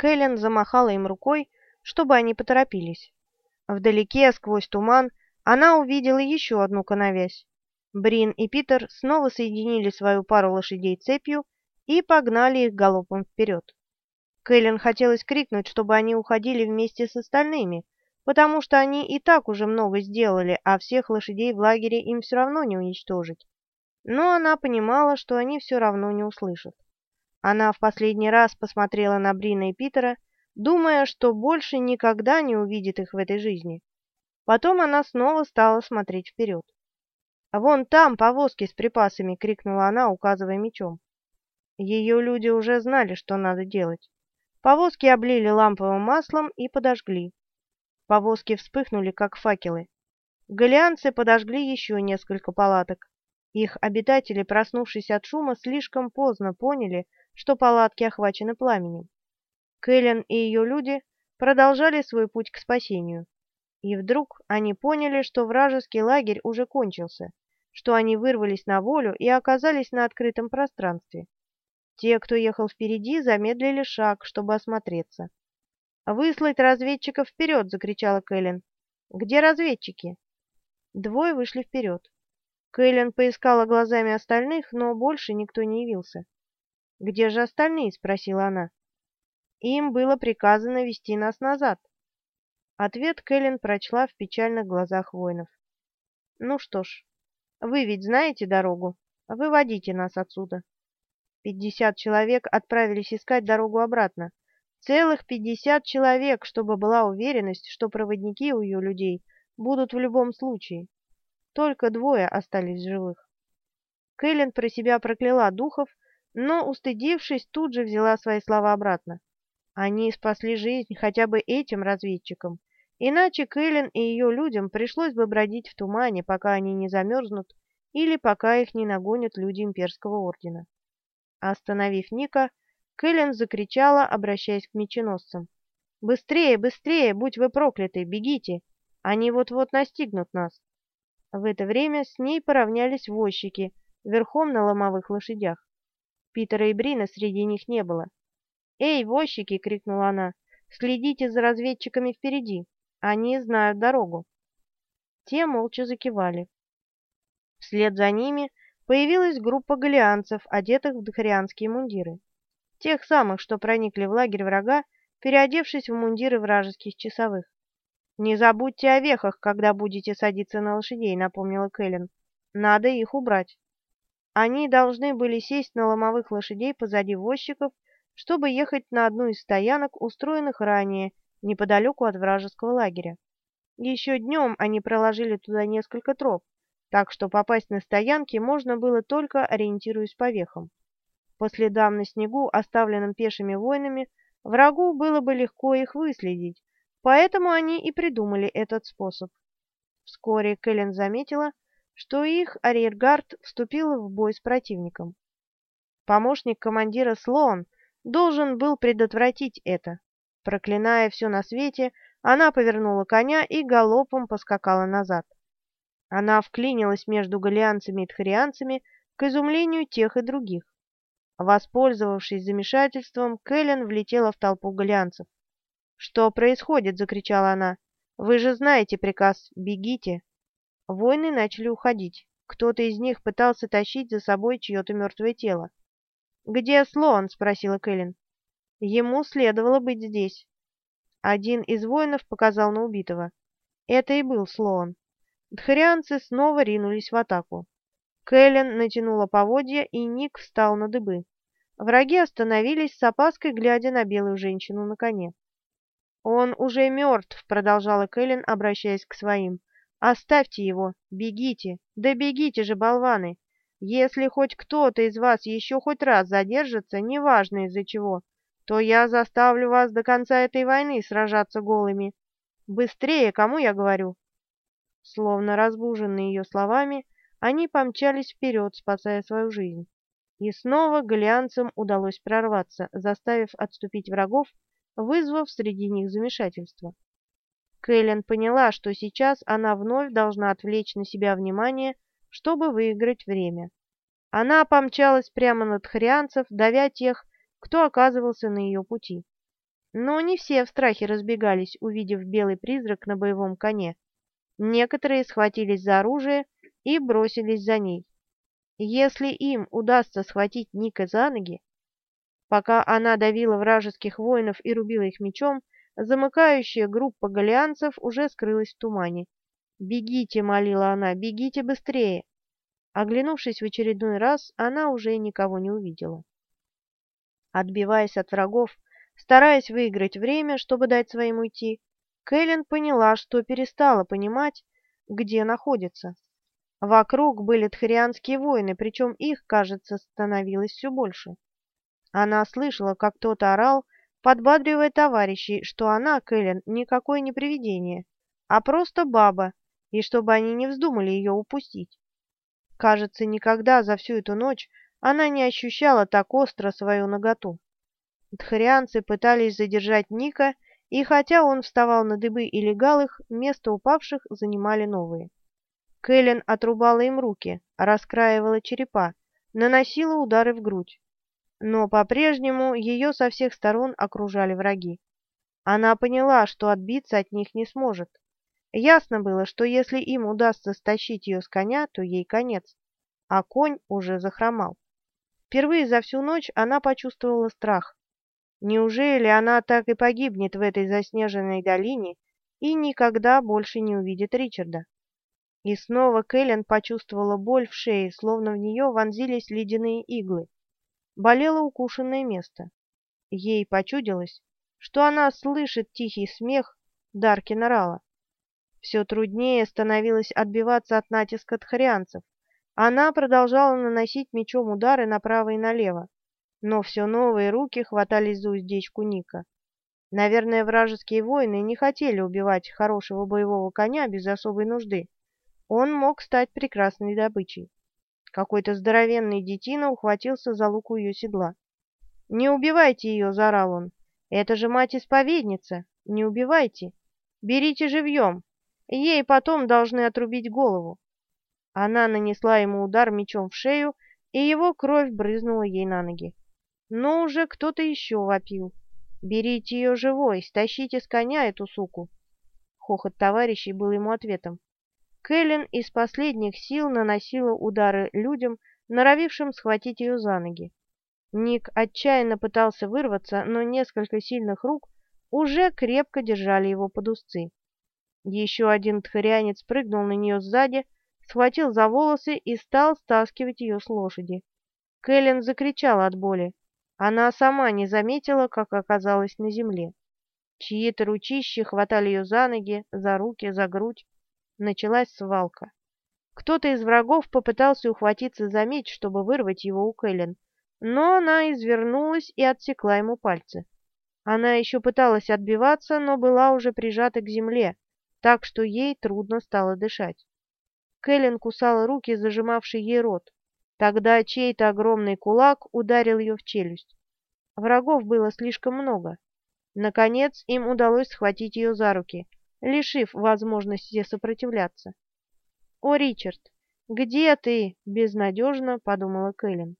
Кэлен замахала им рукой, чтобы они поторопились. Вдалеке, сквозь туман, она увидела еще одну коновязь. Брин и Питер снова соединили свою пару лошадей цепью и погнали их галопом вперед. Кэлен хотелось крикнуть, чтобы они уходили вместе с остальными, потому что они и так уже много сделали, а всех лошадей в лагере им все равно не уничтожить. Но она понимала, что они все равно не услышат. Она в последний раз посмотрела на Брина и Питера, думая, что больше никогда не увидит их в этой жизни. Потом она снова стала смотреть вперед. «А вон там повозки с припасами!» — крикнула она, указывая мечом. Ее люди уже знали, что надо делать. Повозки облили ламповым маслом и подожгли. Повозки вспыхнули, как факелы. Голианцы подожгли еще несколько палаток. Их обитатели, проснувшись от шума, слишком поздно поняли, что палатки охвачены пламенем. Кэлен и ее люди продолжали свой путь к спасению. И вдруг они поняли, что вражеский лагерь уже кончился, что они вырвались на волю и оказались на открытом пространстве. Те, кто ехал впереди, замедлили шаг, чтобы осмотреться. «Выслать разведчиков вперед!» — закричала Кэлен. «Где разведчики?» Двое вышли вперед. Кэлен поискала глазами остальных, но больше никто не явился. «Где же остальные?» — спросила она. «Им было приказано вести нас назад». Ответ Кэлен прочла в печальных глазах воинов. «Ну что ж, вы ведь знаете дорогу. Выводите нас отсюда». Пятьдесят человек отправились искать дорогу обратно. Целых пятьдесят человек, чтобы была уверенность, что проводники у ее людей будут в любом случае. Только двое остались живых. Кэлен про себя прокляла духов, но, устыдившись, тут же взяла свои слова обратно. Они спасли жизнь хотя бы этим разведчикам, иначе Кэлен и ее людям пришлось бы бродить в тумане, пока они не замерзнут или пока их не нагонят люди имперского ордена. Остановив Ника, Кэлен закричала, обращаясь к меченосцам. «Быстрее, быстрее, будь вы прокляты, бегите! Они вот-вот настигнут нас!» В это время с ней поравнялись возчики, верхом на ломовых лошадях. Питера и Брина среди них не было. «Эй, возчики!» — крикнула она. «Следите за разведчиками впереди! Они знают дорогу!» Те молча закивали. Вслед за ними появилась группа галианцев, одетых в дхарианские мундиры. Тех самых, что проникли в лагерь врага, переодевшись в мундиры вражеских часовых. «Не забудьте о вехах, когда будете садиться на лошадей», — напомнила Кэлен. «Надо их убрать». Они должны были сесть на ломовых лошадей позади возчиков, чтобы ехать на одну из стоянок, устроенных ранее, неподалеку от вражеского лагеря. Еще днем они проложили туда несколько троп, так что попасть на стоянки можно было только ориентируясь по вехам. По следам на снегу, оставленным пешими воинами, врагу было бы легко их выследить, поэтому они и придумали этот способ. Вскоре Кэлен заметила, что их арьергард вступил в бой с противником. Помощник командира Слоан должен был предотвратить это. Проклиная все на свете, она повернула коня и галопом поскакала назад. Она вклинилась между галианцами и тхарианцами к изумлению тех и других. Воспользовавшись замешательством, Кэлен влетела в толпу галианцев. «Что происходит?» — закричала она. «Вы же знаете приказ. Бегите!» Воины начали уходить. Кто-то из них пытался тащить за собой чье-то мертвое тело. «Где Слоан?» — спросила Кэлен. «Ему следовало быть здесь». Один из воинов показал на убитого. Это и был Слоан. Дхарианцы снова ринулись в атаку. Кэлен натянула поводья, и Ник встал на дыбы. Враги остановились с опаской, глядя на белую женщину на коне. «Он уже мертв», — продолжала Кэлен, обращаясь к своим. «Оставьте его! Бегите! Да бегите же, болваны! Если хоть кто-то из вас еще хоть раз задержится, неважно из-за чего, то я заставлю вас до конца этой войны сражаться голыми. Быстрее, кому я говорю?» Словно разбуженные ее словами, они помчались вперед, спасая свою жизнь. И снова галианцам удалось прорваться, заставив отступить врагов, вызвав среди них замешательство. Кэлен поняла, что сейчас она вновь должна отвлечь на себя внимание, чтобы выиграть время. Она помчалась прямо над хрианцев, давя тех, кто оказывался на ее пути. Но не все в страхе разбегались, увидев белый призрак на боевом коне. Некоторые схватились за оружие и бросились за ней. Если им удастся схватить Ника за ноги, пока она давила вражеских воинов и рубила их мечом, замыкающая группа галианцев уже скрылась в тумане. «Бегите!» — молила она, «бегите быстрее!» Оглянувшись в очередной раз, она уже никого не увидела. Отбиваясь от врагов, стараясь выиграть время, чтобы дать своим уйти, Кэлен поняла, что перестала понимать, где находится. Вокруг были тхарианские воины, причем их, кажется, становилось все больше. Она слышала, как кто-то орал, подбадривая товарищей, что она, Кэлен, никакое не привидение, а просто баба, и чтобы они не вздумали ее упустить. Кажется, никогда за всю эту ночь она не ощущала так остро свою наготу. Дхарианцы пытались задержать Ника, и хотя он вставал на дыбы и легал их, место упавших занимали новые. Кэлен отрубала им руки, раскраивала черепа, наносила удары в грудь. Но по-прежнему ее со всех сторон окружали враги. Она поняла, что отбиться от них не сможет. Ясно было, что если им удастся стащить ее с коня, то ей конец, а конь уже захромал. Впервые за всю ночь она почувствовала страх. Неужели она так и погибнет в этой заснеженной долине и никогда больше не увидит Ричарда? И снова Кэлен почувствовала боль в шее, словно в нее вонзились ледяные иглы. Болело укушенное место. Ей почудилось, что она слышит тихий смех Даркина Рала. Все труднее становилось отбиваться от натиска тхарианцев. Она продолжала наносить мечом удары направо и налево, но все новые руки хватались за уздечку Ника. Наверное, вражеские воины не хотели убивать хорошего боевого коня без особой нужды. Он мог стать прекрасной добычей. Какой-то здоровенный детина ухватился за луку ее седла. «Не убивайте ее!» — заорал он. «Это же мать-исповедница! Не убивайте! Берите живьем! Ей потом должны отрубить голову. Она нанесла ему удар мечом в шею, и его кровь брызнула ей на ноги. Но уже кто-то еще вопил. «Берите ее живой, стащите с коня эту суку!» Хохот товарищей был ему ответом. Кэлен из последних сил наносила удары людям, норовившим схватить ее за ноги. Ник отчаянно пытался вырваться, но несколько сильных рук уже крепко держали его под узцы. Еще один тхарианец прыгнул на нее сзади, схватил за волосы и стал стаскивать ее с лошади. Кэлен закричала от боли. Она сама не заметила, как оказалась на земле. Чьи-то ручищи хватали ее за ноги, за руки, за грудь. Началась свалка. Кто-то из врагов попытался ухватиться за меч, чтобы вырвать его у Кэлен, но она извернулась и отсекла ему пальцы. Она еще пыталась отбиваться, но была уже прижата к земле, так что ей трудно стало дышать. Кэлен кусала руки, зажимавшие ей рот. Тогда чей-то огромный кулак ударил ее в челюсть. Врагов было слишком много. Наконец им удалось схватить ее за руки, лишив возможности сопротивляться. «О, Ричард, где ты?» — безнадежно подумала Кэлен.